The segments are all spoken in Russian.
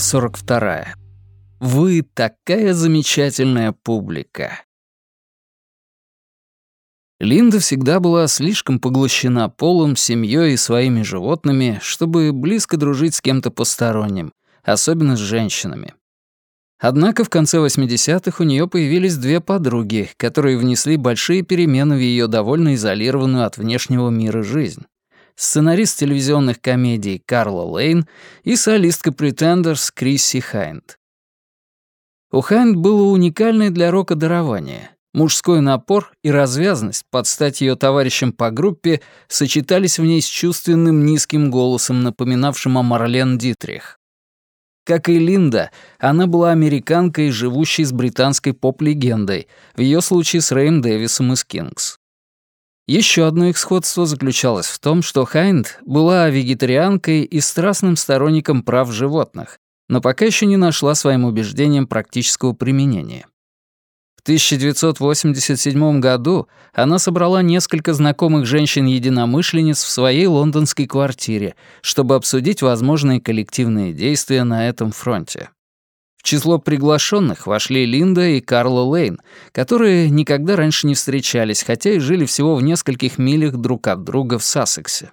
Глава 42. Вы такая замечательная публика. Линда всегда была слишком поглощена полом, семьей и своими животными, чтобы близко дружить с кем-то посторонним, особенно с женщинами. Однако в конце 80-х у нее появились две подруги, которые внесли большие перемены в ее довольно изолированную от внешнего мира жизнь сценарист телевизионных комедий Карла Лейн и солистка Pretenders Крисси Хайнд. У Хайнд было уникальное для рока дарование. Мужской напор и развязность под стать ее товарищам по группе сочетались в ней с чувственным низким голосом, напоминавшим о Марлен Дитрих. Как и Линда, она была американкой, живущей с британской поп-легендой, в ее случае с Рэем Дэвисом из Кингс. Еще одно их сходство заключалось в том, что Хайнд была вегетарианкой и страстным сторонником прав животных, но пока еще не нашла своим убеждениям практического применения. В 1987 году она собрала несколько знакомых женщин-единомышленниц в своей лондонской квартире, чтобы обсудить возможные коллективные действия на этом фронте. В число приглашенных вошли Линда и Карла Лейн, которые никогда раньше не встречались, хотя и жили всего в нескольких милях друг от друга в Сассексе.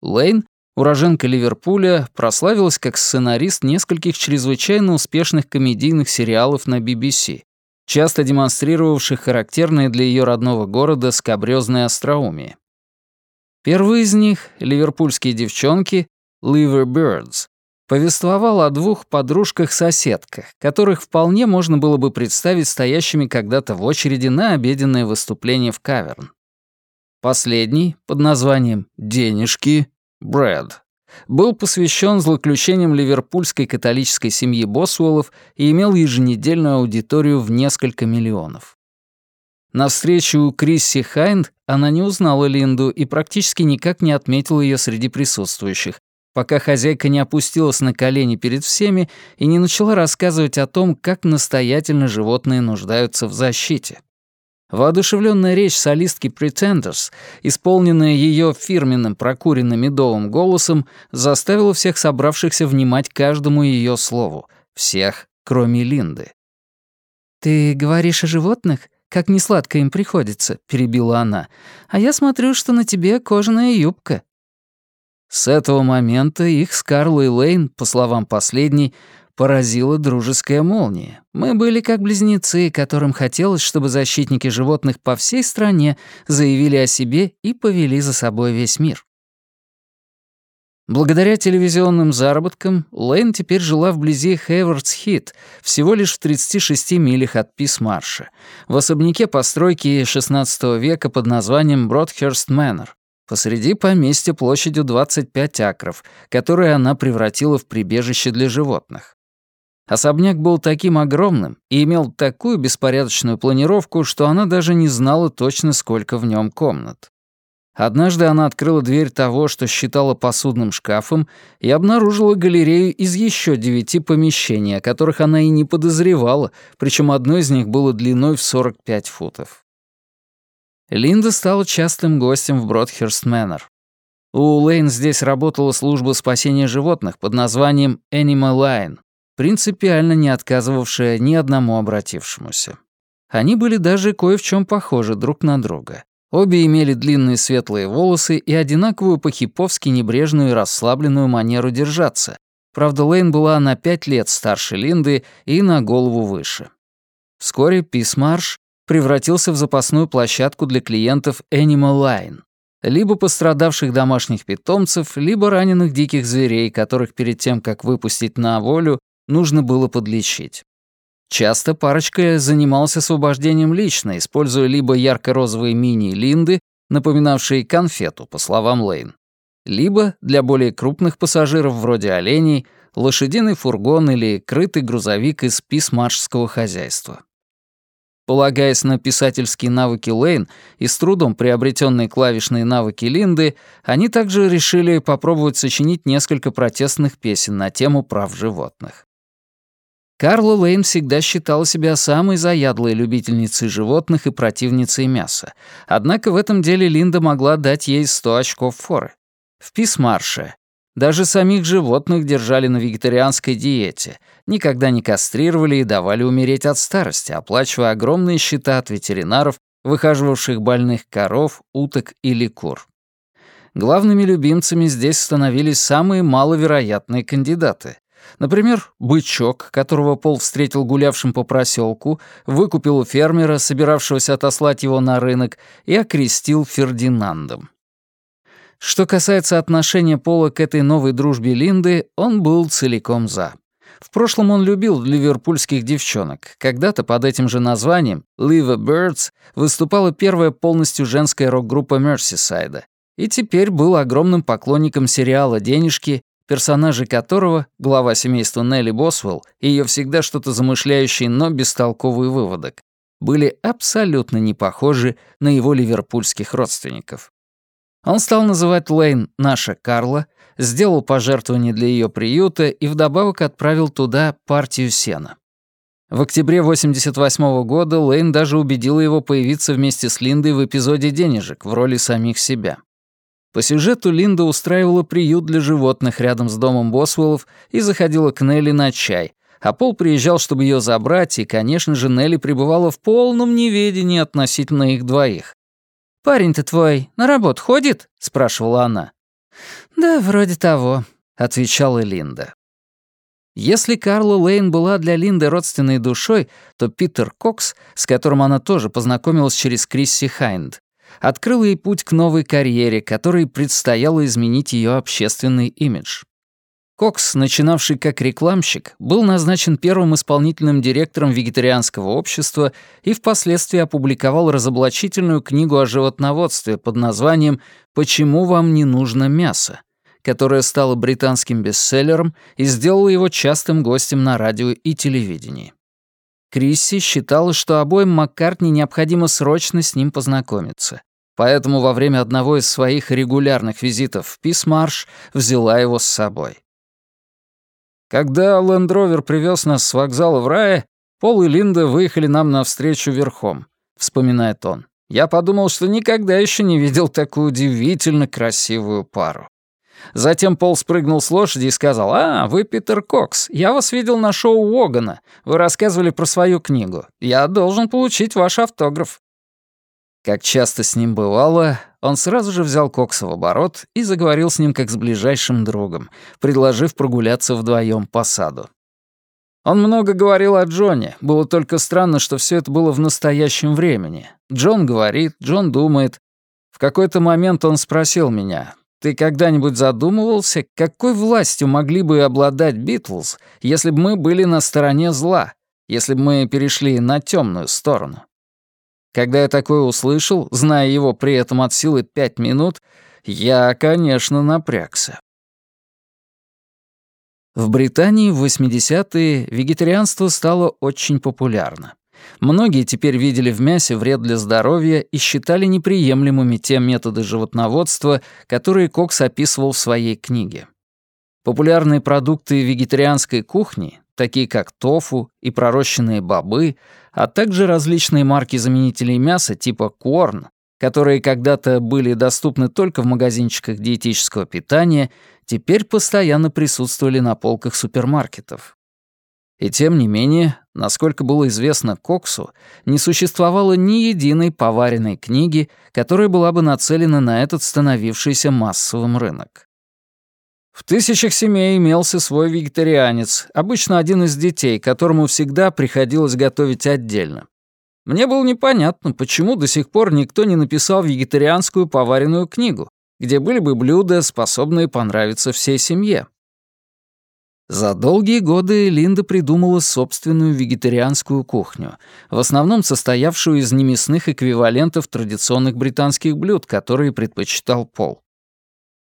Лейн, уроженка Ливерпуля, прославилась как сценарист нескольких чрезвычайно успешных комедийных сериалов на BBC, часто демонстрировавших характерные для ее родного города скабрёзное остроумие. Первый из них, ливерпульские девчонки, Liver Birds, повествовал о двух подружках-соседках, которых вполне можно было бы представить стоящими когда-то в очереди на обеденное выступление в каверн. Последний, под названием «Денежки», «Брэд», был посвящен злоключениям ливерпульской католической семьи Босуэллов и имел еженедельную аудиторию в несколько миллионов. На встрече у Крисси Хайнд она не узнала Линду и практически никак не отметила ее среди присутствующих, пока хозяйка не опустилась на колени перед всеми и не начала рассказывать о том, как настоятельно животные нуждаются в защите. Воодушевленная речь солистки Pretenders, исполненная ее фирменным прокуренным медовым голосом, заставила всех собравшихся внимать каждому ее слову. Всех, кроме Линды. «Ты говоришь о животных? Как несладко им приходится», — перебила она. «А я смотрю, что на тебе кожаная юбка». С этого момента их с Карлой Лейн, по словам последней, поразила дружеская молния. Мы были как близнецы, которым хотелось, чтобы защитники животных по всей стране заявили о себе и повели за собой весь мир. Благодаря телевизионным заработкам Лейн теперь жила вблизи Хейвардс-Хит, всего лишь в 36 милях от Писмарша, в особняке постройки XVI века под названием Бродхерст Мэннер, посреди поместья площадью 25 акров, которые она превратила в прибежище для животных. Особняк был таким огромным и имел такую беспорядочную планировку, что она даже не знала точно, сколько в нем комнат. Однажды она открыла дверь того, что считала посудным шкафом, и обнаружила галерею из еще девяти помещений, о которых она и не подозревала, причем одно из них было длиной в 45 футов. Линда стала частым гостем в Бродхерст Мэннер. У Лейн здесь работала служба спасения животных под названием Animal Line, принципиально не отказывавшая ни одному обратившемуся. Они были даже кое в чем похожи друг на друга. Обе имели длинные светлые волосы и одинаковую по-хиповски небрежную и расслабленную манеру держаться. Правда, Лейн была на пять лет старше Линды и на голову выше. Вскоре Писмарш превратился в запасную площадку для клиентов Animal Line, либо пострадавших домашних питомцев, либо раненых диких зверей, которых перед тем, как выпустить на волю, нужно было подлечить. Часто парочка занималась освобождением лично, используя либо ярко-розовые мини-линды, напоминавшие конфету, по словам Лейн, либо, для более крупных пассажиров вроде оленей, лошадиный фургон или крытый грузовик из писмаршского хозяйства. Полагаясь на писательские навыки Лейн и с трудом приобретенные клавишные навыки Линды, они также решили попробовать сочинить несколько протестных песен на тему прав животных. Карла Лейн всегда считала себя самой заядлой любительницей животных и противницей мяса. Однако в этом деле Линда могла дать ей 100 очков форы. В Писмарше Даже самих животных держали на вегетарианской диете, никогда не кастрировали и давали умереть от старости, оплачивая огромные счета от ветеринаров, выхаживавших больных коров, уток или кур. Главными любимцами здесь становились самые маловероятные кандидаты. Например, бычок, которого Пол встретил гулявшим по проселку, выкупил у фермера, собиравшегося отослать его на рынок, и окрестил Фердинандом. Что касается отношения Пола к этой новой дружбе Линды, он был целиком за. В прошлом он любил ливерпульских девчонок. Когда-то под этим же названием «Live Birds» выступала первая полностью женская рок-группа Мерсисайда. И теперь был огромным поклонником сериала «Денежки», персонажи которого, глава семейства Нелли Босвелл и ее всегда что-то замышляющий, но бестолковый выводок, были абсолютно не похожи на его ливерпульских родственников. Он стал называть Лейн «наша Карла», сделал пожертвование для ее приюта и вдобавок отправил туда партию сена. В октябре 88 -го года Лейн даже убедила его появиться вместе с Линдой в эпизоде «Денежек» в роли самих себя. По сюжету Линда устраивала приют для животных рядом с домом Босвеллов и заходила к Нелли на чай, а Пол приезжал, чтобы ее забрать, и, конечно же, Нелли пребывала в полном неведении относительно их двоих. «Парень-то твой на работу ходит?» — спрашивала она. «Да, вроде того», — отвечала Линда. Если Карла Лейн была для Линды родственной душой, то Питер Кокс, с которым она тоже познакомилась через Крисси Хайнд, открыл ей путь к новой карьере, которой предстояло изменить ее общественный имидж. Кокс, начинавший как рекламщик, был назначен первым исполнительным директором вегетарианского общества и впоследствии опубликовал разоблачительную книгу о животноводстве под названием «Почему вам не нужно мясо?», которая стала британским бестселлером и сделала его частым гостем на радио и телевидении. Крисси считала, что обоим Маккартни необходимо срочно с ним познакомиться. Поэтому во время одного из своих регулярных визитов в Писмарш взяла его с собой. Когда Лендровер привез нас с вокзала в рае, Пол и Линда выехали нам навстречу верхом, вспоминает он. Я подумал, что никогда еще не видел такую удивительно красивую пару. Затем Пол спрыгнул с лошади и сказал, «А, вы Питер Кокс. Я вас видел на шоу Уогана. Вы рассказывали про свою книгу. Я должен получить ваш автограф». Как часто с ним бывало, он сразу же взял Кокса в оборот и заговорил с ним как с ближайшим другом, предложив прогуляться вдвоем по саду. Он много говорил о Джоне, было только странно, что все это было в настоящем времени. Джон говорит, Джон думает. В какой-то момент он спросил меня, «Ты когда-нибудь задумывался, какой властью могли бы обладать Битлз, если бы мы были на стороне зла, если бы мы перешли на темную сторону?» Когда я такое услышал, зная его при этом от силы пять минут, я, конечно, напрягся. В Британии в 80-е вегетарианство стало очень популярно. Многие теперь видели в мясе вред для здоровья и считали неприемлемыми те методы животноводства, которые Кокс описывал в своей книге. Популярные продукты вегетарианской кухни, такие как тофу и пророщенные бобы, а также различные марки заменителей мяса типа корн, которые когда-то были доступны только в магазинчиках диетического питания, теперь постоянно присутствовали на полках супермаркетов. И тем не менее, насколько было известно Коксу, не существовало ни единой поваренной книги, которая была бы нацелена на этот становившийся массовым рынок. В тысячах семей имелся свой вегетарианец, обычно один из детей, которому всегда приходилось готовить отдельно. Мне было непонятно, почему до сих пор никто не написал вегетарианскую поваренную книгу, где были бы блюда, способные понравиться всей семье. За долгие годы Линда придумала собственную вегетарианскую кухню, в основном состоявшую из немясных эквивалентов традиционных британских блюд, которые предпочитал Пол.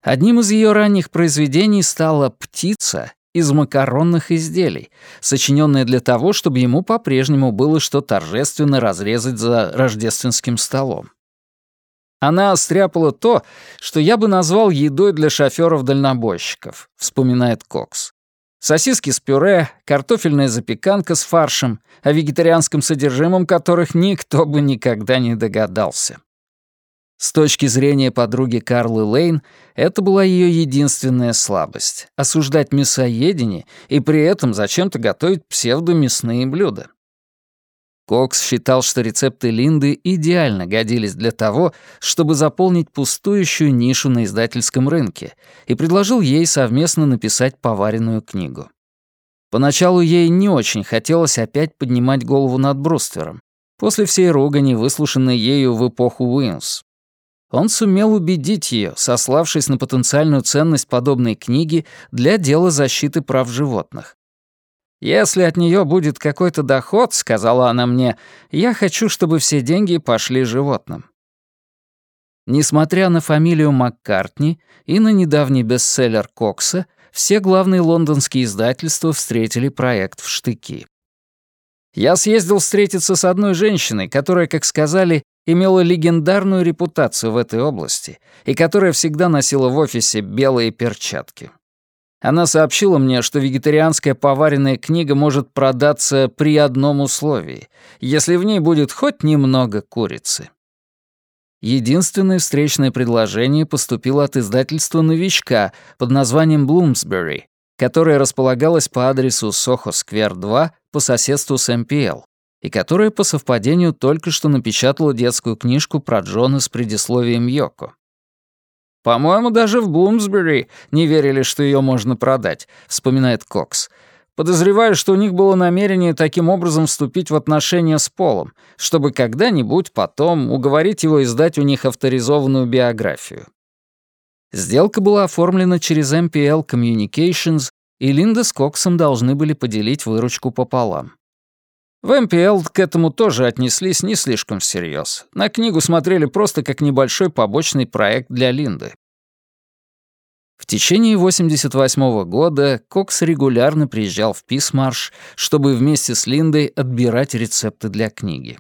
Одним из ее ранних произведений стала «Птица» из макаронных изделий, сочиненная для того, чтобы ему по-прежнему было что торжественно разрезать за рождественским столом. Она стряпала то, что я бы назвал едой для шофёров-дальнобойщиков, вспоминает Кокс. Сосиски с пюре, картофельная запеканка с фаршем, о вегетарианском содержимом которых никто бы никогда не догадался. С точки зрения подруги Карлы Лейн, это была ее единственная слабость — осуждать мясоедение и при этом зачем-то готовить псевдомясные блюда. Кокс считал, что рецепты Линды идеально годились для того, чтобы заполнить пустующую нишу на издательском рынке, и предложил ей совместно написать поваренную книгу. Поначалу ей не очень хотелось опять поднимать голову над бруствером, после всей ругани, выслушанной ею в эпоху Wings. Он сумел убедить ее, сославшись на потенциальную ценность подобной книги для дела защиты прав животных. «Если от нее будет какой-то доход, — сказала она мне, — я хочу, чтобы все деньги пошли животным». Несмотря на фамилию Маккартни и на недавний бестселлер Кокса, все главные лондонские издательства встретили проект в штыки. Я съездил встретиться с одной женщиной, которая, как сказали, имела легендарную репутацию в этой области и которая всегда носила в офисе белые перчатки. Она сообщила мне, что вегетарианская поваренная книга может продаться при одном условии, если в ней будет хоть немного курицы. Единственное встречное предложение поступило от издательства «Новичка» под названием «Блумсбери», которое располагалось по адресу Сохо-сквер 2 по соседству с МПЛ, и которое по совпадению только что напечатало детскую книжку про Джона с предисловием Йоко. «По-моему, даже в Блумсбери не верили, что ее можно продать», — вспоминает Кокс. Подозреваю, что у них было намерение таким образом вступить в отношения с Полом, чтобы когда-нибудь потом уговорить его издать у них авторизованную биографию. Сделка была оформлена через MPL Communications, и Линда с Коксом должны были поделить выручку пополам. В MPL к этому тоже отнеслись не слишком всерьез. На книгу смотрели просто как небольшой побочный проект для Линды. В течение 88 -го года Кокс регулярно приезжал в Писмарш, чтобы вместе с Линдой отбирать рецепты для книги.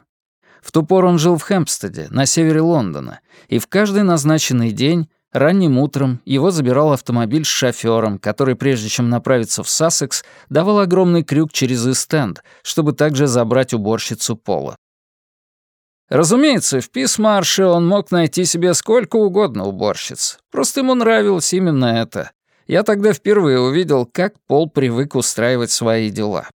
В ту пору он жил в Хэмпстеде, на севере Лондона, и в каждый назначенный день, ранним утром, его забирал автомобиль с шофёром, который, прежде чем направиться в Сассекс, давал огромный крюк через Истенд, чтобы также забрать уборщицу Пола. Разумеется, в Писмарше он мог найти себе сколько угодно уборщиц. Просто ему нравилось именно это. Я тогда впервые увидел, как Пол привык устраивать свои дела.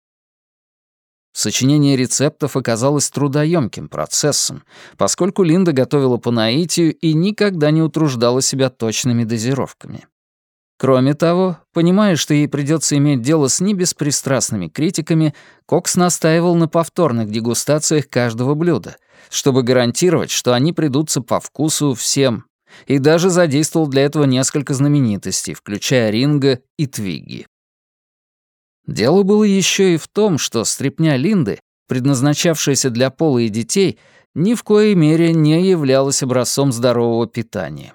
Сочинение рецептов оказалось трудоемким процессом, поскольку Линда готовила по наитию и никогда не утруждала себя точными дозировками. Кроме того, понимая, что ей придется иметь дело с небеспристрастными критиками, Кокс настаивал на повторных дегустациях каждого блюда, чтобы гарантировать, что они придутся по вкусу всем, и даже задействовал для этого несколько знаменитостей, включая Ринга и Твигги. Дело было еще и в том, что стряпня Линды, предназначавшаяся для пола и детей, ни в коей мере не являлась образцом здорового питания.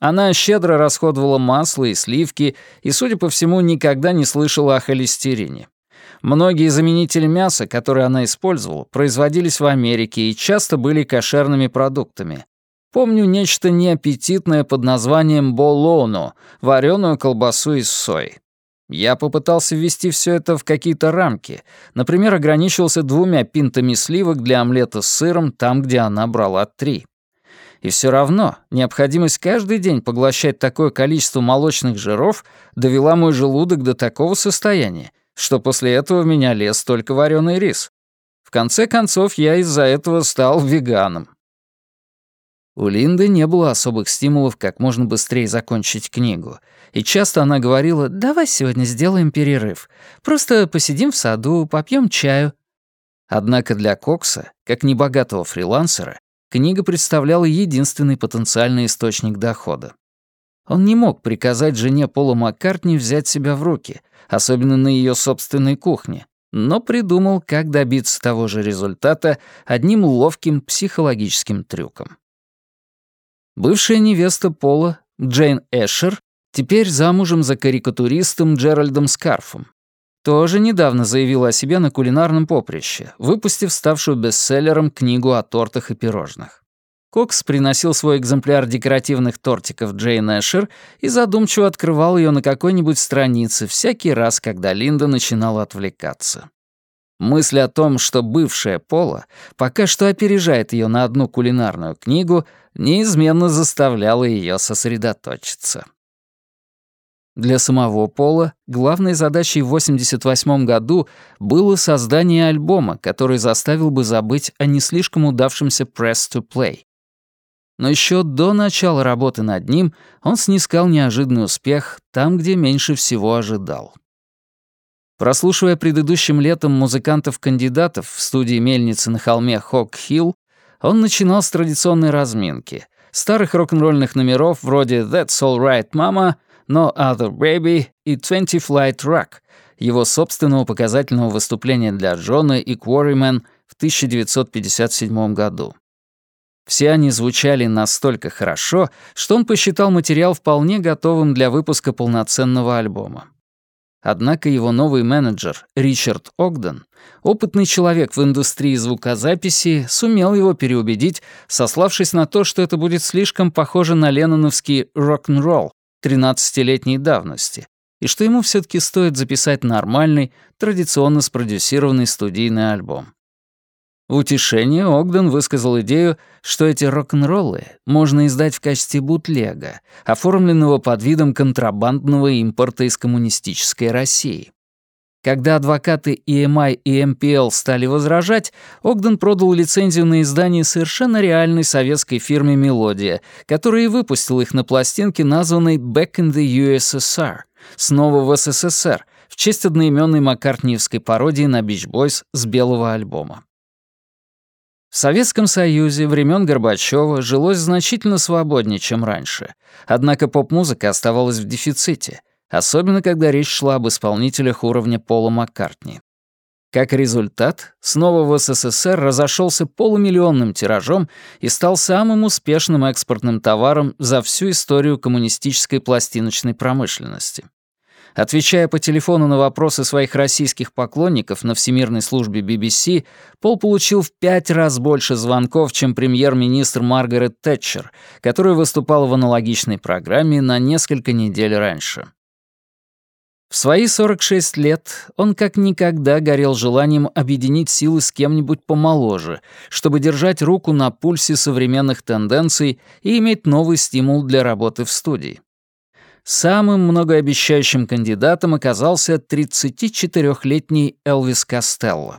Она щедро расходовала масло и сливки и, судя по всему, никогда не слышала о холестерине. Многие заменители мяса, которые она использовала, производились в Америке и часто были кошерными продуктами. Помню нечто неаппетитное под названием болоно, вареную колбасу из сои. Я попытался ввести все это в какие-то рамки. Например, ограничивался двумя пинтами сливок для омлета с сыром там, где она брала три. И все равно необходимость каждый день поглощать такое количество молочных жиров довела мой желудок до такого состояния, что после этого в меня лез только вареный рис. В конце концов, я из-за этого стал веганом. У Линды не было особых стимулов как можно быстрее закончить книгу. И часто она говорила, «Давай сегодня сделаем перерыв. Просто посидим в саду, попьем чаю». Однако для Кокса, как небогатого фрилансера, книга представляла единственный потенциальный источник дохода. Он не мог приказать жене Пола Маккартни взять себя в руки, особенно на ее собственной кухне, но придумал, как добиться того же результата одним ловким психологическим трюком. Бывшая невеста Пола, Джейн Эшер, теперь замужем за карикатуристом Джеральдом Скарфом тоже недавно заявила о себе на кулинарном поприще, выпустив ставшую бестселлером книгу о тортах и пирожных. Кокс приносил свой экземпляр декоративных тортиков Джейн Эшер и задумчиво открывал ее на какой-нибудь странице всякий раз, когда Линда начинала отвлекаться. Мысль о том, что бывшая Пола пока что опережает ее на одну кулинарную книгу, неизменно заставляло ее сосредоточиться. Для самого Пола главной задачей в 1988 году было создание альбома, который заставил бы забыть о не слишком удавшемся «Press to Play». Но еще до начала работы над ним он снискал неожиданный успех там, где меньше всего ожидал. Прослушивая предыдущим летом музыкантов-кандидатов в студии мельницы на холме Хок-Хилл, он начинал с традиционной разминки, старых рок-н-ролльных номеров вроде «That's All Right, Mama», «No Other Baby» и «Twenty Flight Rock», его собственного показательного выступления для Джона и Quarrymen в 1957 году. Все они звучали настолько хорошо, что он посчитал материал вполне готовым для выпуска полноценного альбома. Однако его новый менеджер, Ричард Огден, опытный человек в индустрии звукозаписи, сумел его переубедить, сославшись на то, что это будет слишком похоже на ленноновский рок-н-ролл 13-летней давности, и что ему все таки стоит записать нормальный, традиционно спродюсированный студийный альбом. В утешение Огден высказал идею, что эти рок-н-роллы можно издать в качестве бутлега, оформленного под видом контрабандного импорта из коммунистической России. Когда адвокаты EMI и MPL стали возражать, Огден продал лицензию на издание совершенно реальной советской фирме «Мелодия», которая и выпустила их на пластинке, названной «Back in the USSR» — «Снова в СССР», в честь одноименной маккартниевской пародии на Beach Boys с белого альбома. В Советском Союзе времен Горбачева жилось значительно свободнее, чем раньше. Однако поп-музыка оставалась в дефиците, особенно когда речь шла об исполнителях уровня Пола Маккартни. Как результат, снова в СССР разошелся полумиллионным тиражом и стал самым успешным экспортным товаром за всю историю коммунистической пластиночной промышленности. Отвечая по телефону на вопросы своих российских поклонников на Всемирной службе BBC, Пол получил в пять раз больше звонков, чем премьер-министр Маргарет Тэтчер, которая выступала в аналогичной программе на несколько недель раньше. В свои 46 лет он как никогда горел желанием объединить силы с кем-нибудь помоложе, чтобы держать руку на пульсе современных тенденций и иметь новый стимул для работы в студии. Самым многообещающим кандидатом оказался 34-летний Элвис Костелло.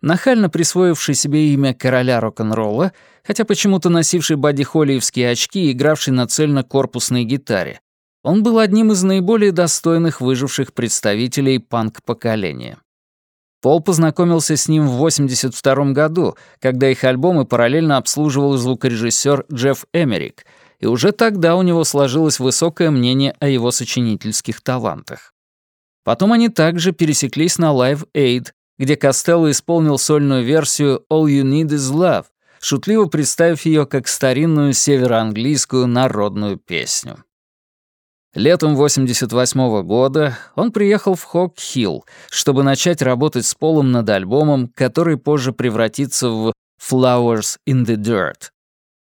Нахально присвоивший себе имя короля рок-н-ролла, хотя почему-то носивший бодихолиевские очки и игравший на цельно-корпусной гитаре, он был одним из наиболее достойных выживших представителей панк-поколения. Пол познакомился с ним в 1982 году, когда их альбомы параллельно обслуживал звукорежиссер Джефф Эмерик — и уже тогда у него сложилось высокое мнение о его сочинительских талантах. Потом они также пересеклись на Live Aid, где Костелло исполнил сольную версию «All You Need Is Love», шутливо представив ее как старинную североанглийскую народную песню. Летом 88 -го года он приехал в Хок-Хилл, чтобы начать работать с Полом над альбомом, который позже превратится в «Flowers in the Dirt».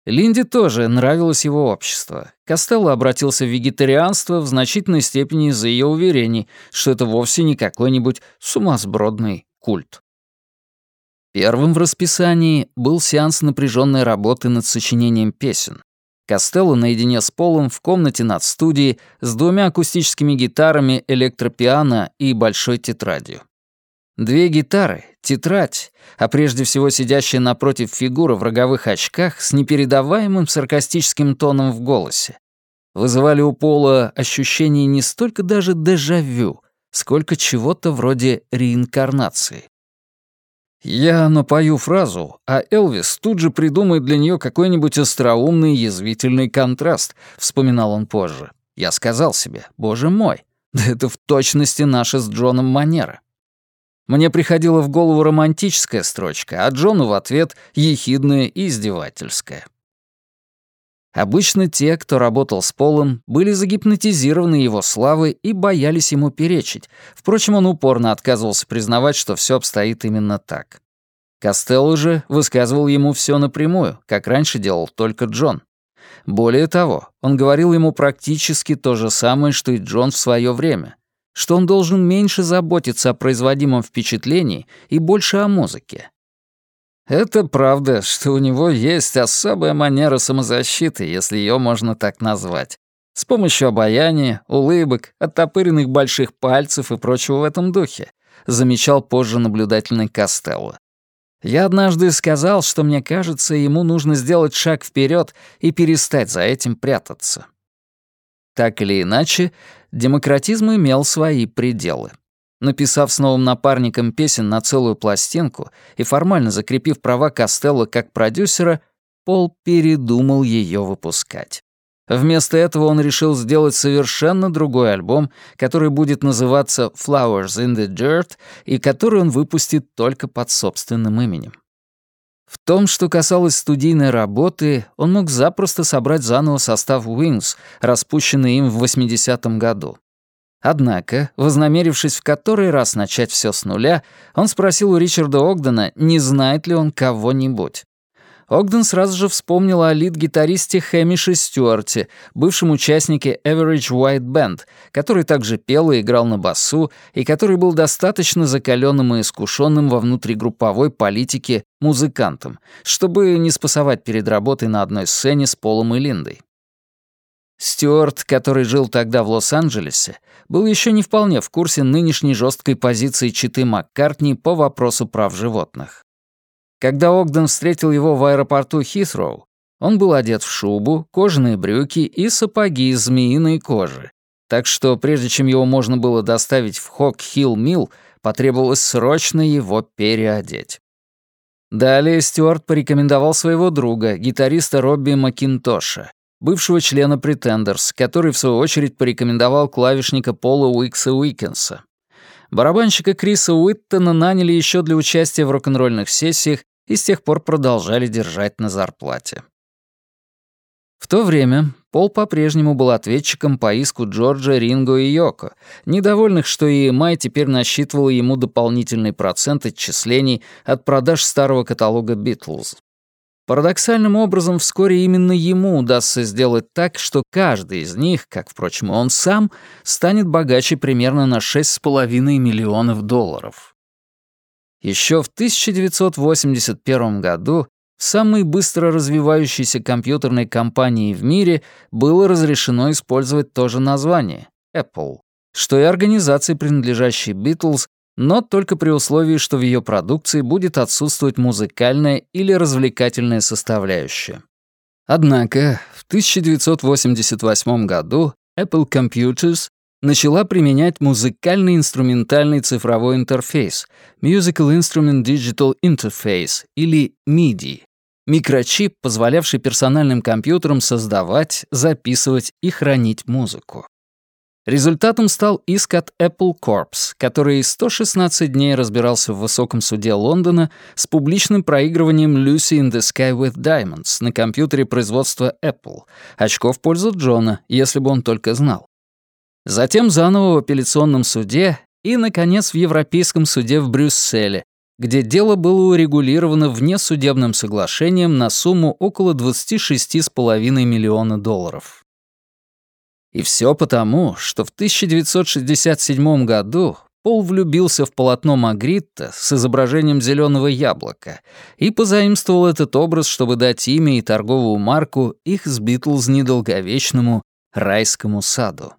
Линде тоже нравилось его общество. Костелло обратился в вегетарианство в значительной степени из-за ее уверений, что это вовсе не какой-нибудь сумасбродный культ. Первым в расписании был сеанс напряженной работы над сочинением песен. Костелло наедине с Полом в комнате над студией с двумя акустическими гитарами, электропиано и большой тетрадью. Две гитары, тетрадь, а прежде всего сидящая напротив фигура в роговых очках с непередаваемым саркастическим тоном в голосе, вызывали у Пола ощущение не столько даже дежавю, сколько чего-то вроде реинкарнации. Я напою фразу, а Элвис тут же придумает для нее какой-нибудь остроумный язвительный контраст, вспоминал он позже. Я сказал себе, боже мой, да это в точности наша с Джоном манера. Мне приходила в голову романтическая строчка, а Джону в ответ ехидная и издевательская. Обычно те, кто работал с Полом, были загипнотизированы его славой и боялись ему перечить. Впрочем, он упорно отказывался признавать, что все обстоит именно так. Костелло же высказывал ему все напрямую, как раньше делал только Джон. Более того, он говорил ему практически то же самое, что и Джон в свое время — что он должен меньше заботиться о производимом впечатлении и больше о музыке. Это правда, что у него есть особая манера самозащиты, если ее можно так назвать. С помощью обаяния, улыбок, оттопыренных больших пальцев и прочего в этом духе, замечал позже наблюдательный Костелло. Я однажды сказал, что мне кажется, ему нужно сделать шаг вперед и перестать за этим прятаться. Так или иначе, демократизм имел свои пределы. Написав с новым напарником песен на целую пластинку и формально закрепив права Костелло как продюсера, Пол передумал ее выпускать. Вместо этого он решил сделать совершенно другой альбом, который будет называться «Flowers in the Dirt» и который он выпустит только под собственным именем. В том, что касалось студийной работы, он мог запросто собрать заново состав Wings, распущенный им в 80-м году. Однако, вознамерившись в который раз начать все с нуля, он спросил у Ричарда Огдена, не знает ли он кого-нибудь. Огден сразу же вспомнил о лид-гитаристе Хэмише Стюарте, бывшем участнике Average White Band, который также пел и играл на басу, и который был достаточно закаленным и искушенным во внутригрупповой политике музыкантом, чтобы не спасовать перед работой на одной сцене с Полом и Линдой. Стюарт, который жил тогда в Лос-Анджелесе, был еще не вполне в курсе нынешней жесткой позиции Читы Маккартни по вопросу прав животных. Когда Огден встретил его в аэропорту Хитроу, он был одет в шубу, кожаные брюки и сапоги из змеиной кожи. Так что прежде чем его можно было доставить в Хок-Хилл-Милл, потребовалось срочно его переодеть. Далее Стюарт порекомендовал своего друга, гитариста Робби Макинтоша, бывшего члена Pretenders, который в свою очередь порекомендовал клавишника Пола Уикса Уикенса. Барабанщика Криса Уиттона наняли еще для участия в рок-н-ролльных сессиях и с тех пор продолжали держать на зарплате. В то время Пол по-прежнему был ответчиком по иску Джорджа, Ринго и Йоко, недовольных, что EMI теперь насчитывала ему дополнительный процент отчислений от продаж старого каталога «Битлз». Парадоксальным образом, вскоре именно ему удастся сделать так, что каждый из них, как, впрочем, он сам, станет богаче примерно на 6,5 миллионов долларов. Еще в 1981 году самой быстро развивающейся компьютерной компании в мире было разрешено использовать то же название — Apple, что и организации, принадлежащей Beatles, но только при условии, что в ее продукции будет отсутствовать музыкальная или развлекательная составляющая. Однако в 1988 году Apple Computers начала применять музыкальный инструментальный цифровой интерфейс Musical Instrument Digital Interface или MIDI, микрочип, позволявший персональным компьютерам создавать, записывать и хранить музыку. Результатом стал иск от Apple Corps, который 116 дней разбирался в высоком суде Лондона с публичным проигрыванием Lucy in the Sky with Diamonds на компьютере производства Apple, очко в пользу Джона, если бы он только знал. Затем заново в апелляционном суде и, наконец, в Европейском суде в Брюсселе, где дело было урегулировано внесудебным соглашением на сумму около 26,5 миллиона долларов. И все потому, что в 1967 году Пол влюбился в полотно Магритта с изображением зеленого яблока и позаимствовал этот образ, чтобы дать имя и торговую марку их с Битлз недолговечному райскому саду.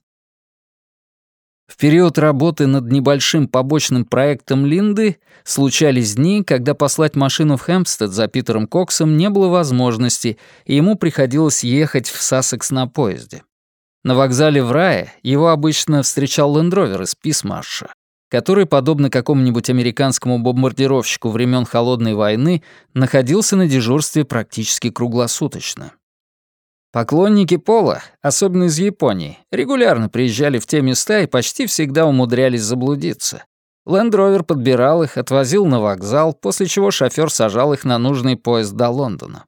В период работы над небольшим побочным проектом Линды случались дни, когда послать машину в Хэмпстед за Питером Коксом не было возможности, и ему приходилось ехать в Сассекс на поезде. На вокзале в Рае его обычно встречал лендровер из Писмарша, который, подобно какому-нибудь американскому бомбардировщику времен Холодной войны, находился на дежурстве практически круглосуточно. Поклонники Пола, особенно из Японии, регулярно приезжали в те места и почти всегда умудрялись заблудиться. Лендровер подбирал их, отвозил на вокзал, после чего шофер сажал их на нужный поезд до Лондона.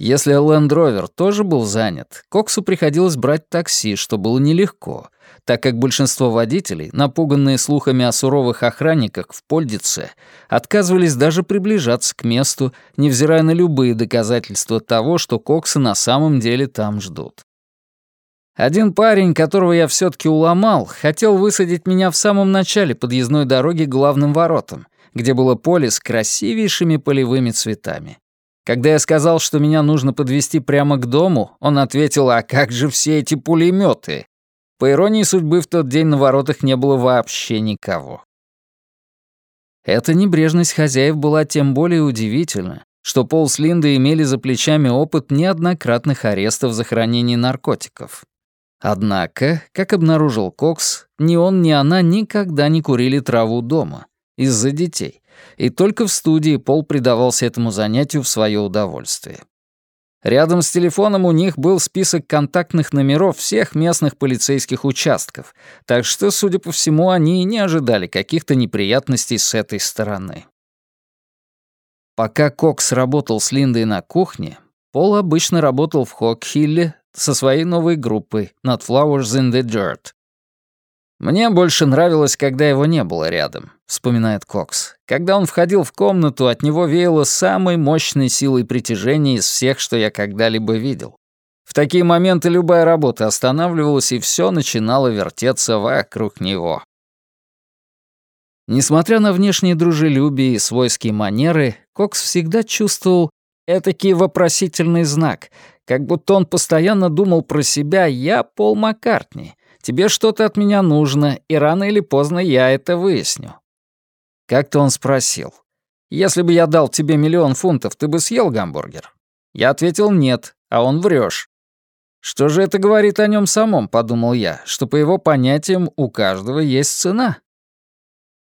Если Rover тоже был занят, Коксу приходилось брать такси, что было нелегко, так как большинство водителей, напуганные слухами о суровых охранниках в Польдице, отказывались даже приближаться к месту, невзирая на любые доказательства того, что Кокса на самом деле там ждут. Один парень, которого я все таки уломал, хотел высадить меня в самом начале подъездной дороги к главным воротам, где было поле с красивейшими полевыми цветами. Когда я сказал, что меня нужно подвести прямо к дому, он ответил, а как же все эти пулеметы? По иронии судьбы, в тот день на воротах не было вообще никого. Эта небрежность хозяев была тем более удивительна, что Пол с Линдой имели за плечами опыт неоднократных арестов за хранение наркотиков. Однако, как обнаружил Кокс, ни он, ни она никогда не курили траву дома. Из-за детей. И только в студии Пол предавался этому занятию в свое удовольствие. Рядом с телефоном у них был список контактных номеров всех местных полицейских участков, так что, судя по всему, они и не ожидали каких-то неприятностей с этой стороны. Пока Кокс работал с Линдой на кухне, Пол обычно работал в Хокхилле со своей новой группой над Flowers in the Dirt. «Мне больше нравилось, когда его не было рядом», — вспоминает Кокс. «Когда он входил в комнату, от него веяло самой мощной силой притяжения из всех, что я когда-либо видел. В такие моменты любая работа останавливалась, и все начинало вертеться вокруг него». Несмотря на внешнее дружелюбие и свойские манеры, Кокс всегда чувствовал этакий вопросительный знак, как будто он постоянно думал про себя «я Пол Маккартни», Тебе что-то от меня нужно, и рано или поздно я это выясню». Как-то он спросил, «Если бы я дал тебе миллион фунтов, ты бы съел гамбургер?» Я ответил «нет», а он врёшь. «Что же это говорит о нем самом?» — подумал я, что по его понятиям у каждого есть цена.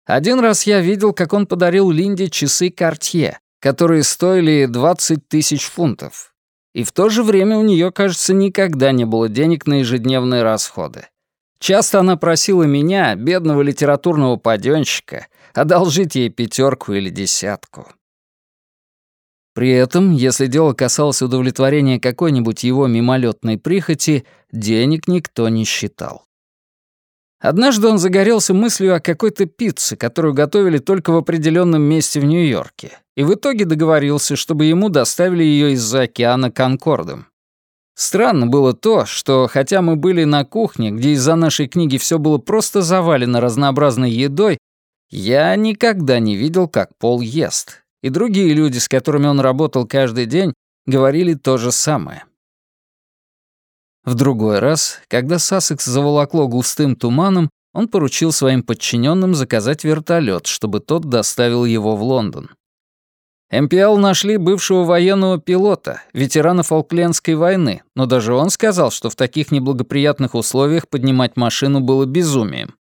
Один раз я видел, как он подарил Линде часы Cartier, которые стоили 20 тысяч фунтов. И в то же время у нее, кажется, никогда не было денег на ежедневные расходы. Часто она просила меня, бедного литературного паденщика, одолжить ей пятерку или десятку. При этом, если дело касалось удовлетворения какой-нибудь его мимолетной прихоти, денег никто не считал. Однажды он загорелся мыслью о какой-то пицце, которую готовили только в определенном месте в Нью-Йорке, и в итоге договорился, чтобы ему доставили ее из-за океана Конкордом. Странно было то, что хотя мы были на кухне, где из-за нашей книги все было просто завалено разнообразной едой, я никогда не видел, как Пол ест. И другие люди, с которыми он работал каждый день, говорили то же самое. В другой раз, когда Сассекс заволокло густым туманом, он поручил своим подчиненным заказать вертолет, чтобы тот доставил его в Лондон. МПЛ нашли бывшего военного пилота, ветерана Фолклендской войны, но даже он сказал, что в таких неблагоприятных условиях поднимать машину было безумием.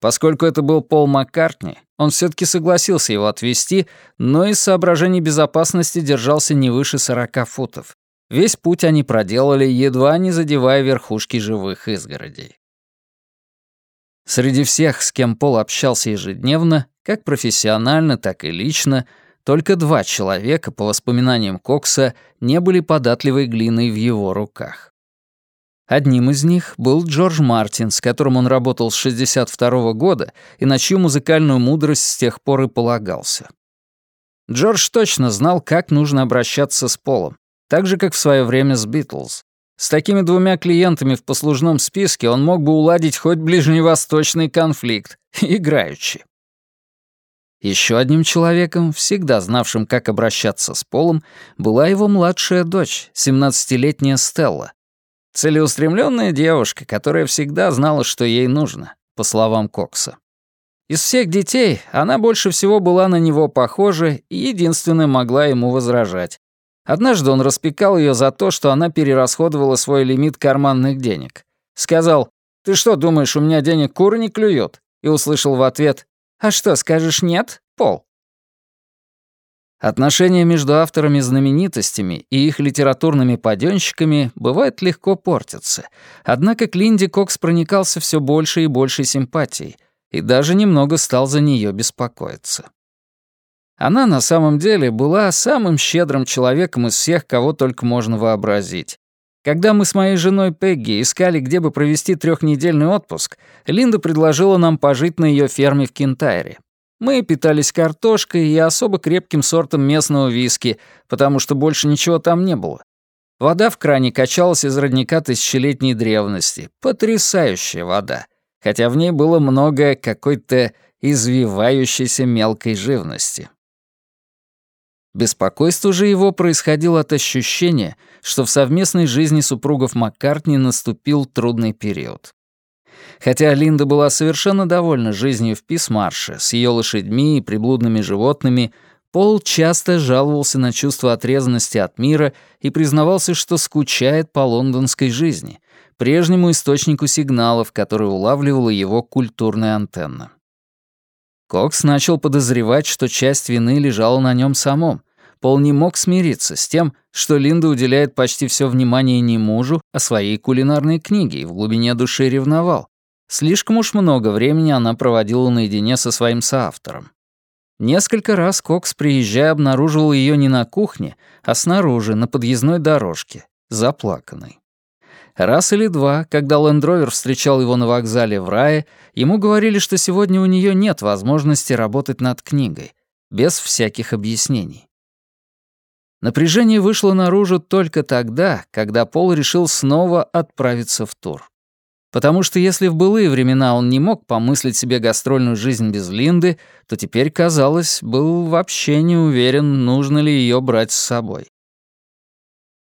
Поскольку это был Пол Маккартни, он все таки согласился его отвезти, но из соображений безопасности держался не выше 40 футов. Весь путь они проделали, едва не задевая верхушки живых изгородей. Среди всех, с кем Пол общался ежедневно, как профессионально, так и лично, только два человека, по воспоминаниям Кокса, не были податливой глиной в его руках. Одним из них был Джордж Мартин, с которым он работал с 62 -го года и на чью музыкальную мудрость с тех пор и полагался. Джордж точно знал, как нужно обращаться с Полом, так же, как в свое время с Битлз. С такими двумя клиентами в послужном списке он мог бы уладить хоть ближневосточный конфликт, играючи. Еще одним человеком, всегда знавшим, как обращаться с Полом, была его младшая дочь, 17-летняя Стелла. Целеустремленная девушка, которая всегда знала, что ей нужно, по словам Кокса. Из всех детей она больше всего была на него похожа и единственная могла ему возражать. Однажды он распекал ее за то, что она перерасходовала свой лимит карманных денег. Сказал, «Ты что, думаешь, у меня денег куры не клюют?» И услышал в ответ, а что, скажешь нет, Пол? Отношения между авторами-знаменитостями и их литературными паденщиками бывает легко портятся. Однако к Линде Кокс проникался все больше и больше симпатий и даже немного стал за нее беспокоиться. Она на самом деле была самым щедрым человеком из всех, кого только можно вообразить. Когда мы с моей женой Пегги искали, где бы провести трехнедельный отпуск, Линда предложила нам пожить на ее ферме в Кентайре. Мы питались картошкой и особо крепким сортом местного виски, потому что больше ничего там не было. Вода в кране качалась из родника тысячелетней древности. Потрясающая вода. хотя в ней было много какой-то извивающейся мелкой живности. Беспокойство же его происходило от ощущения, что в совместной жизни супругов Маккартни наступил трудный период. Хотя Линда была совершенно довольна жизнью в Писмарше с ее лошадьми и приблудными животными, Пол часто жаловался на чувство отрезанности от мира и признавался, что скучает по лондонской жизни, прежнему источнику сигналов, который улавливала его культурная антенна. Кокс начал подозревать, что часть вины лежала на нем самом, Пол не мог смириться с тем, что Линда уделяет почти все внимание не мужу, а своей кулинарной книге и в глубине души ревновал. Слишком уж много времени она проводила наедине со своим соавтором. Несколько раз Кокс, приезжая, обнаруживал ее не на кухне, а снаружи, на подъездной дорожке, заплаканной. Раз или два, когда Лендровер встречал его на вокзале в рае, ему говорили, что сегодня у нее нет возможности работать над книгой, без всяких объяснений. Напряжение вышло наружу только тогда, когда Пол решил снова отправиться в тур. Потому что если в былые времена он не мог помыслить себе гастрольную жизнь без Линды, то теперь, казалось, был вообще не уверен, нужно ли ее брать с собой.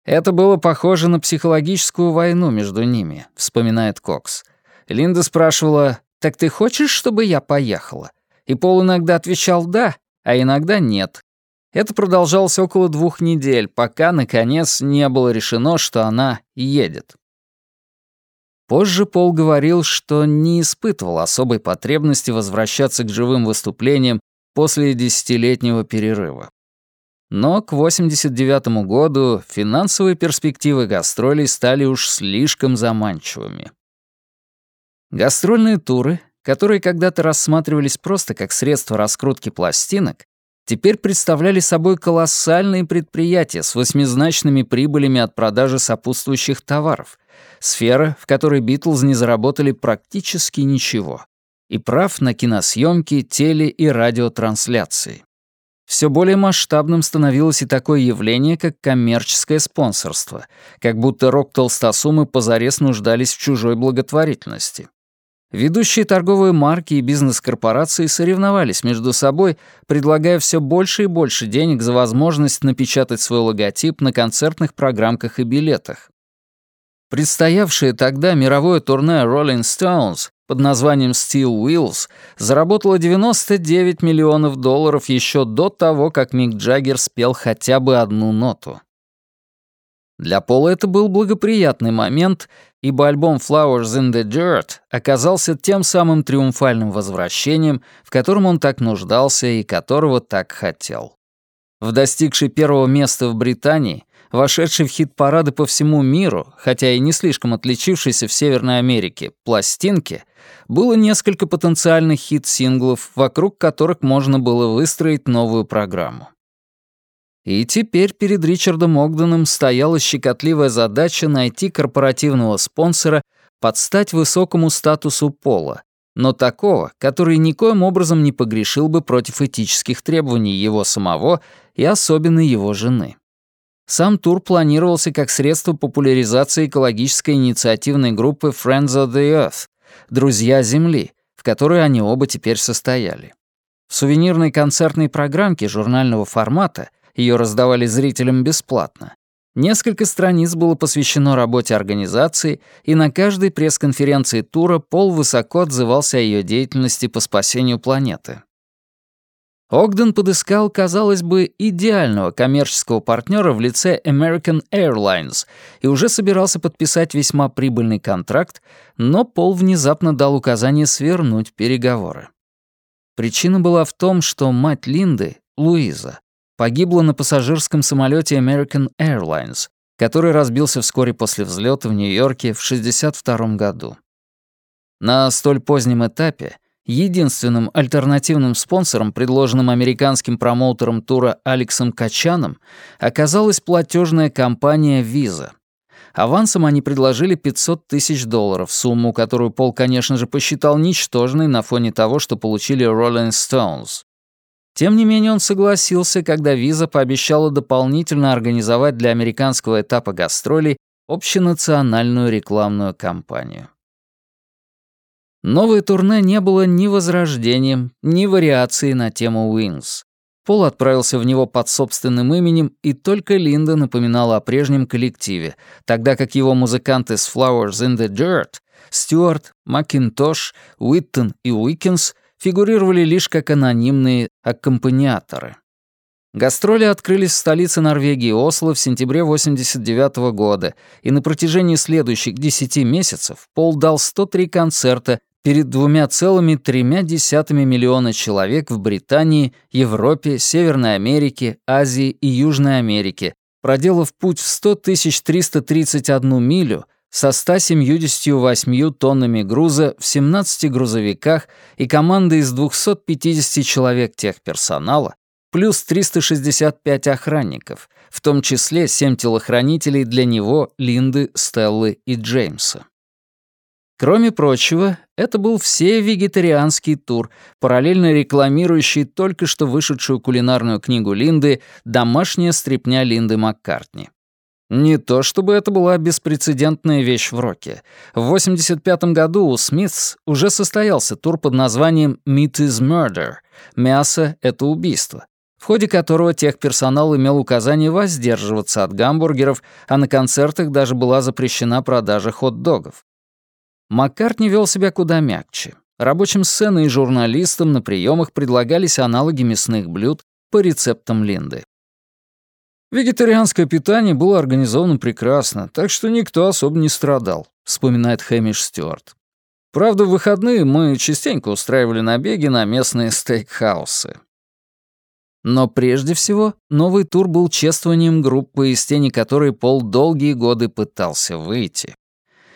«Это было похоже на психологическую войну между ними», — вспоминает Кокс. Линда спрашивала, «Так ты хочешь, чтобы я поехала?» И Пол иногда отвечал «да», а иногда «нет». Это продолжалось около двух недель, пока, наконец, не было решено, что она едет. Позже Пол говорил, что не испытывал особой потребности возвращаться к живым выступлениям после десятилетнего перерыва. Но к 89 году финансовые перспективы гастролей стали уж слишком заманчивыми. Гастрольные туры, которые когда-то рассматривались просто как средство раскрутки пластинок, теперь представляли собой колоссальные предприятия с восьмизначными прибылями от продажи сопутствующих товаров, сфера, в которой Битлз не заработали практически ничего, и прав на киносъемки, теле- и радиотрансляции. Все более масштабным становилось и такое явление, как коммерческое спонсорство, как будто рок-толстосумы позарез нуждались в чужой благотворительности. Ведущие торговые марки и бизнес-корпорации соревновались между собой, предлагая все больше и больше денег за возможность напечатать свой логотип на концертных программках и билетах. Предстоявшее тогда мировое турне Rolling Stones под названием Steel Wheels заработало 99 миллионов долларов еще до того, как Мик Джаггер спел хотя бы одну ноту. Для Пола это был благоприятный момент, ибо альбом Flowers in the Dirt оказался тем самым триумфальным возвращением, в котором он так нуждался и которого так хотел. В достигшей первого места в Британии, вошедшей в хит-парады по всему миру, хотя и не слишком отличившейся в Северной Америке, пластинке, было несколько потенциальных хит-синглов, вокруг которых можно было выстроить новую программу. И теперь перед Ричардом Огденом стояла щекотливая задача найти корпоративного спонсора под стать высокому статусу пола, но такого, который никоим образом не погрешил бы против этических требований его самого и особенно его жены. Сам тур планировался как средство популяризации экологической инициативной группы Friends of the Earth — «Друзья Земли», в которой они оба теперь состояли. В сувенирной концертной программке журнального формата — ее раздавали зрителям бесплатно. Несколько страниц было посвящено работе организации, и на каждой пресс-конференции тура Пол высоко отзывался о ее деятельности по спасению планеты. Огден подыскал, казалось бы, идеального коммерческого партнера в лице American Airlines и уже собирался подписать весьма прибыльный контракт, но Пол внезапно дал указание свернуть переговоры. Причина была в том, что мать Линды, Луиза, погибла на пассажирском самолете American Airlines, который разбился вскоре после взлета в Нью-Йорке в 1962 году. На столь позднем этапе единственным альтернативным спонсором, предложенным американским промоутером тура Алексом Качаном, оказалась платежная компания Visa. Авансом они предложили 500 тысяч долларов, сумму, которую Пол, конечно же, посчитал ничтожной на фоне того, что получили Rolling Stones. Тем не менее он согласился, когда Виза пообещала дополнительно организовать для американского этапа гастролей общенациональную рекламную кампанию. Новое турне не было ни возрождением, ни вариацией на тему Wings. Пол отправился в него под собственным именем, и только Линда напоминала о прежнем коллективе, тогда как его музыканты с Flowers in the Dirt, Стюарт, Макинтош, Уиттон и Уикенс фигурировали лишь как анонимные аккомпаниаторы. Гастроли открылись в столице Норвегии Осло в сентябре 89 года, и на протяжении следующих 10 месяцев Пол дал 103 концерта перед двумя целыми тремя десятыми миллиона человек в Британии, Европе, Северной Америке, Азии и Южной Америке, проделав путь в 100 331 милю со 178 тоннами груза в 17 грузовиках и командой из 250 человек техперсонала, плюс 365 охранников, в том числе 7 телохранителей для него, Линды, Стеллы и Джеймса. Кроме прочего, это был все вегетарианский тур, параллельно рекламирующий только что вышедшую кулинарную книгу Линды «Домашняя стряпня Линды Маккартни». Не то чтобы это была беспрецедентная вещь в роке. В 85 году у Смитс уже состоялся тур под названием «Meat is Murder» — «Мясо — это убийство», в ходе которого техперсонал имел указание воздерживаться от гамбургеров, а на концертах даже была запрещена продажа хот-догов. Маккартни вел себя куда мягче. Рабочим сцены и журналистам на приемах предлагались аналоги мясных блюд по рецептам Линды. «Вегетарианское питание было организовано прекрасно, так что никто особо не страдал», — вспоминает Хэмиш Стюарт. «Правда, в выходные мы частенько устраивали набеги на местные стейкхаусы. Но прежде всего, новый тур был чествованием группы, из тени которой Пол долгие годы пытался выйти.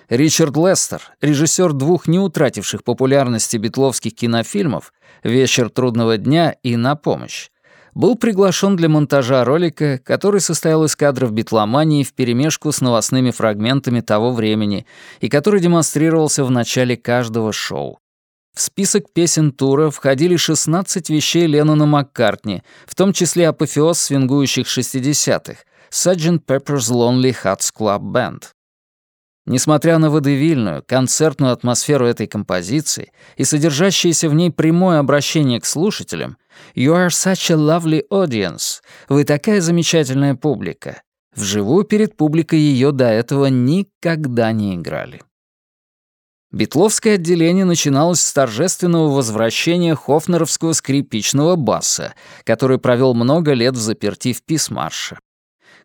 Ричард Лестер, режиссер двух не утративших популярности битловских кинофильмов «Вечер трудного дня» и «На помощь», был приглашен для монтажа ролика, который состоял из кадров битломании вперемешку с новостными фрагментами того времени и который демонстрировался в начале каждого шоу. В список песен тура входили 16 вещей Леннона Маккартни, в том числе апофеоз свингующих 60-х Sgt. Pepper's Lonely Hearts Club Band. Несмотря на водевильную, концертную атмосферу этой композиции и содержащееся в ней прямое обращение к слушателям «You are such a lovely audience», «Вы такая замечательная публика», вживую перед публикой ее до этого никогда не играли. Битловское отделение начиналось с торжественного возвращения хофнеровского скрипичного баса, который провел много лет в заперти в Писмарше.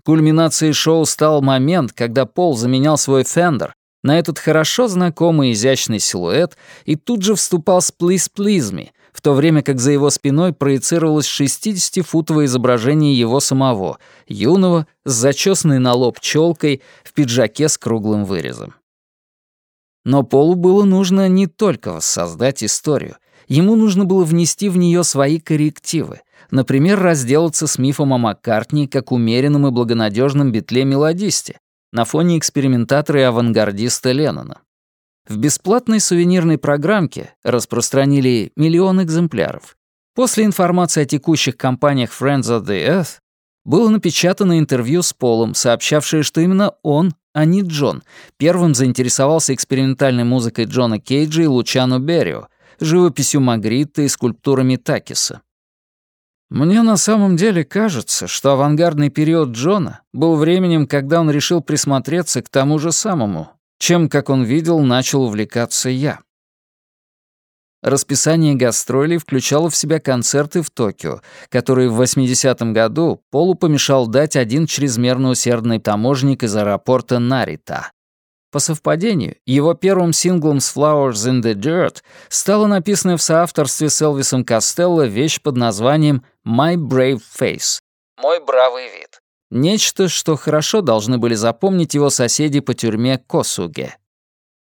Кульминацией шоу стал момент, когда Пол заменял свой фендер на этот хорошо знакомый изящный силуэт и тут же вступал с «Please Please Me», в то время как за его спиной проецировалось 60-футовое изображение его самого, юного, с зачесанной на лоб челкой, в пиджаке с круглым вырезом. Но Полу было нужно не только воссоздать историю. Ему нужно было внести в нее свои коррективы. Например, разделаться с мифом о Маккартни как умеренном и благонадежном битле-мелодисте на фоне экспериментатора и авангардиста Леннона. В бесплатной сувенирной программке распространили миллион экземпляров. После информации о текущих компаниях Friends of the Earth было напечатано интервью с Полом, сообщавшее, что именно он а не Джон, первым заинтересовался экспериментальной музыкой Джона Кейджа и Лучано Беррио, живописью Магритта и скульптурами Такиса. Мне на самом деле кажется, что авангардный период Джона был временем, когда он решил присмотреться к тому же самому, чем, как он видел, начал увлекаться я. Расписание гастролей включало в себя концерты в Токио, которые в 80-м году Полу помешал дать один чрезмерно усердный таможенник из аэропорта Нарита. По совпадению, его первым синглом с Flowers in the Dirt стала написанная в соавторстве с Элвисом Костелло вещь под названием «My Brave Face» — «Мой бравый вид». Нечто, что хорошо должны были запомнить его соседи по тюрьме Косуге.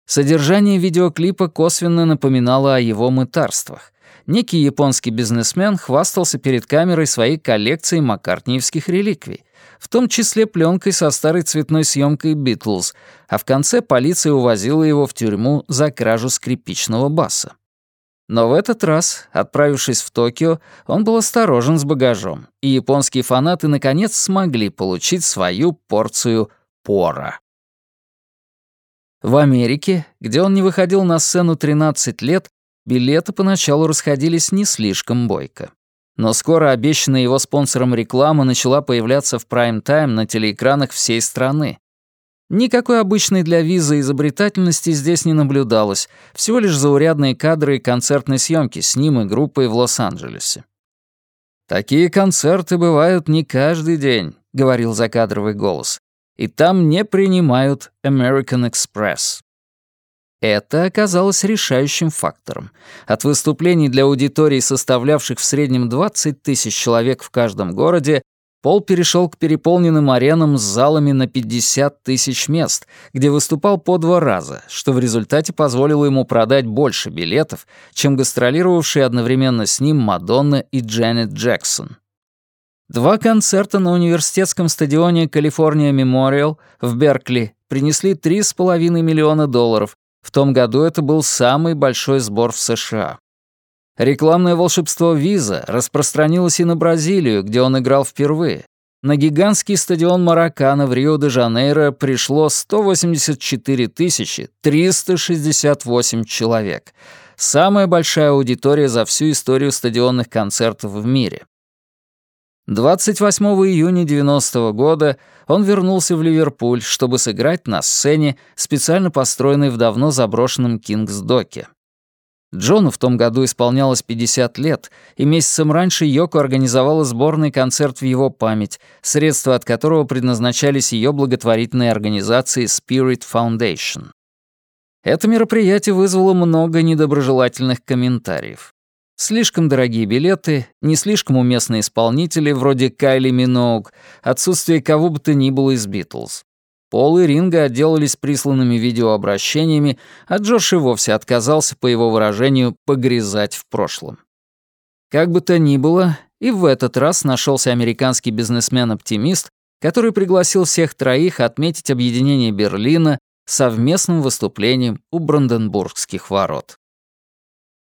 Содержание видеоклипа косвенно напоминало о его мытарствах. Некий японский бизнесмен хвастался перед камерой своей коллекцией маккартниевских реликвий, в том числе пленкой со старой цветной съемкой «Битлз», а в конце полиция увозила его в тюрьму за кражу скрипичного баса. Но в этот раз, отправившись в Токио, он был осторожен с багажом, и японские фанаты наконец смогли получить свою порцию пора. В Америке, где он не выходил на сцену 13 лет, билеты поначалу расходились не слишком бойко. Но скоро обещанная его спонсором реклама начала появляться в прайм-тайм на телеэкранах всей страны. Никакой обычной для визы изобретательности здесь не наблюдалось, всего лишь заурядные кадры и концертной съемки с ним и группой в Лос-Анджелесе. «Такие концерты бывают не каждый день», — говорил закадровый голос. «И там не принимают American Express». Это оказалось решающим фактором. От выступлений для аудиторий, составлявших в среднем 20 тысяч человек в каждом городе, Пол перешел к переполненным аренам с залами на 50 тысяч мест, где выступал по два раза, что в результате позволило ему продать больше билетов, чем гастролировавшие одновременно с ним Мадонна и Дженнет Джексон. Два концерта на университетском стадионе Калифорния Мемориал в Беркли принесли 3,5 миллиона долларов, в том году это был самый большой сбор в США. Рекламное волшебство Виза распространилось и на Бразилию, где он играл впервые. На гигантский стадион Маракана в Рио-де-Жанейро пришло 184 368 человек. Самая большая аудитория за всю историю стадионных концертов в мире. 28 июня 90 года он вернулся в Ливерпуль, чтобы сыграть на сцене, специально построенной в давно заброшенном Кингсдоке. Джону в том году исполнялось 50 лет, и месяцем раньше Йоко организовала сборный концерт в его память, средства от которого предназначались ее благотворительной организации Spirit Foundation. Это мероприятие вызвало много недоброжелательных комментариев. Слишком дорогие билеты, не слишком уместные исполнители, вроде Кайли Миноуг, отсутствие кого бы то ни было из Битлз. Пол и Ринга отделались присланными видеообращениями, а Джош и вовсе отказался, по его выражению, погрязать в прошлом. Как бы то ни было, и в этот раз нашелся американский бизнесмен-оптимист, который пригласил всех троих отметить объединение Берлина совместным выступлением у Бранденбургских ворот.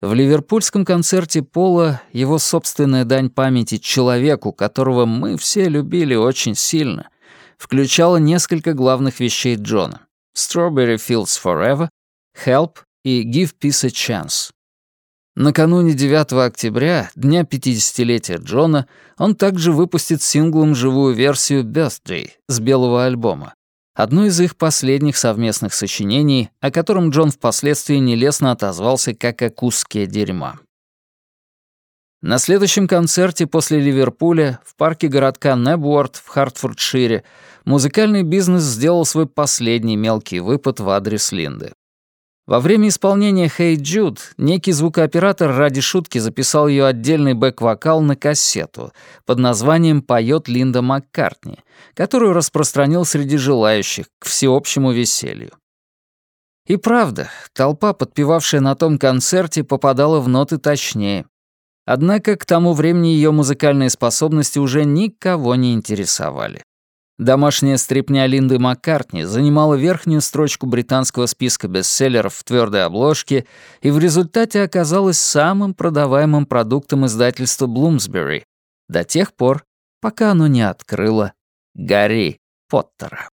В ливерпульском концерте Пола его собственная дань памяти человеку, которого мы все любили очень сильно, включала несколько главных вещей Джона — «Strawberry Fields Forever», «Help» и «Give Peace a Chance». Накануне 9 октября, дня 50-летия Джона, он также выпустит синглом живую версию «Birthday» с белого альбома, одно из их последних совместных сочинений, о котором Джон впоследствии нелестно отозвался как о куске дерьма. На следующем концерте после Ливерпуля в парке городка Небуорт в Хартфордшире музыкальный бизнес сделал свой последний мелкий выпад в адрес Линды. Во время исполнения «Hey Jude» некий звукооператор ради шутки записал ее отдельный бэк-вокал на кассету под названием «Поет Линда Маккартни», которую распространил среди желающих к всеобщему веселью. И правда, толпа, подпевавшая на том концерте, попадала в ноты точнее. Однако к тому времени ее музыкальные способности уже никого не интересовали. Домашняя стрипня Линды Маккартни занимала верхнюю строчку британского списка бестселлеров в твердой обложке и в результате оказалась самым продаваемым продуктом издательства Bloomsbury до тех пор, пока оно не открыло Гарри Поттера.